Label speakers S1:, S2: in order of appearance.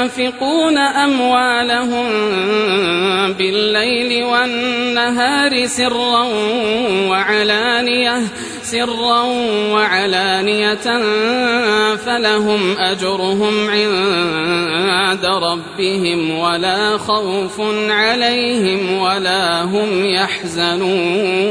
S1: ينفقون أموالهم بالليل والنهار سرا وعلانية سرا وعلانية فلهم أجرهم عند ربهم ولا خوف عليهم ولا هم يحزنون.